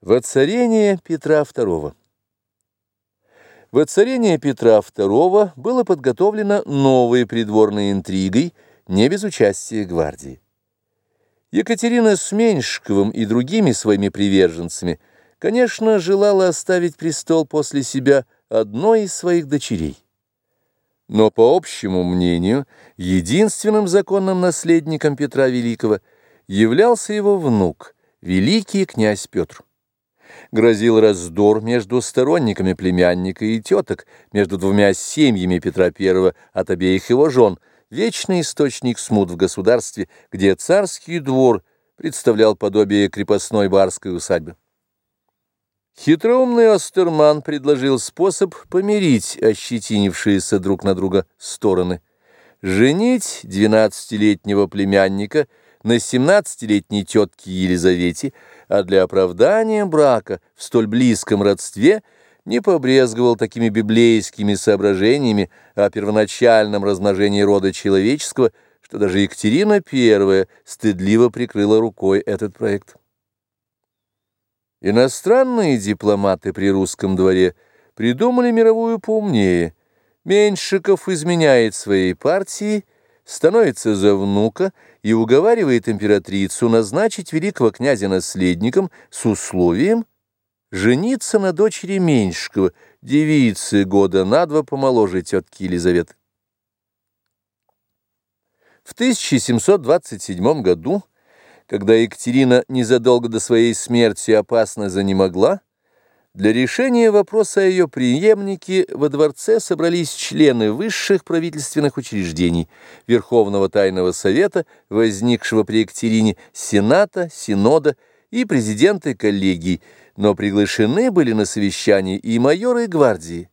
Воцарение Петра II Воцарение Петра II было подготовлено новой придворной интригой, не без участия гвардии. Екатерина с Меньшиковым и другими своими приверженцами, конечно, желала оставить престол после себя одной из своих дочерей. Но, по общему мнению, единственным законным наследником Петра Великого являлся его внук, великий князь Петр грозил раздор между сторонниками племянника и теток, между двумя семьями Петра I от обеих его жен, вечный источник смут в государстве, где царский двор представлял подобие крепостной барской усадьбы. Хитроумный Остерман предложил способ помирить ощетинившиеся друг на друга стороны. Женить двенадцатилетнего племянника на 17-летней тетке Елизавете, а для оправдания брака в столь близком родстве не побрезговал такими библейскими соображениями о первоначальном размножении рода человеческого, что даже Екатерина I стыдливо прикрыла рукой этот проект. Иностранные дипломаты при русском дворе придумали мировую поумнее. Меньшиков изменяет своей партии – становится за внука и уговаривает императрицу назначить великого князя наследником с условием жениться на дочери Меньшикова, девицы года на два помоложе тетки Елизаветы. В 1727 году, когда Екатерина незадолго до своей смерти опасно занемогла, для решения вопроса о ее преемнике во дворце собрались члены высших правительственных учреждений, Верховного Тайного Совета, возникшего при Екатерине, Сената, Синода и президенты коллегий, но приглашены были на совещание и майоры гвардии.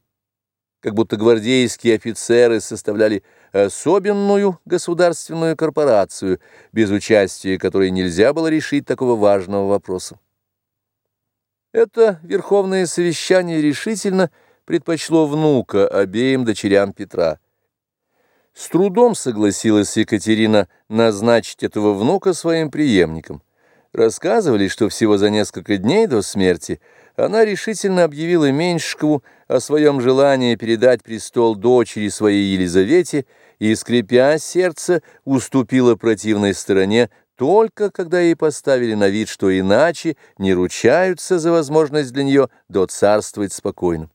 Как будто гвардейские офицеры составляли особенную государственную корпорацию, без участия которой нельзя было решить такого важного вопроса. Это Верховное Совещание решительно предпочло внука обеим дочерям Петра. С трудом согласилась Екатерина назначить этого внука своим преемником. Рассказывали, что всего за несколько дней до смерти она решительно объявила Меньшикову о своем желании передать престол дочери своей Елизавете и, скрипя сердце, уступила противной стороне только когда ей поставили на вид, что иначе не ручаются за возможность для нее доцарствовать спокойно.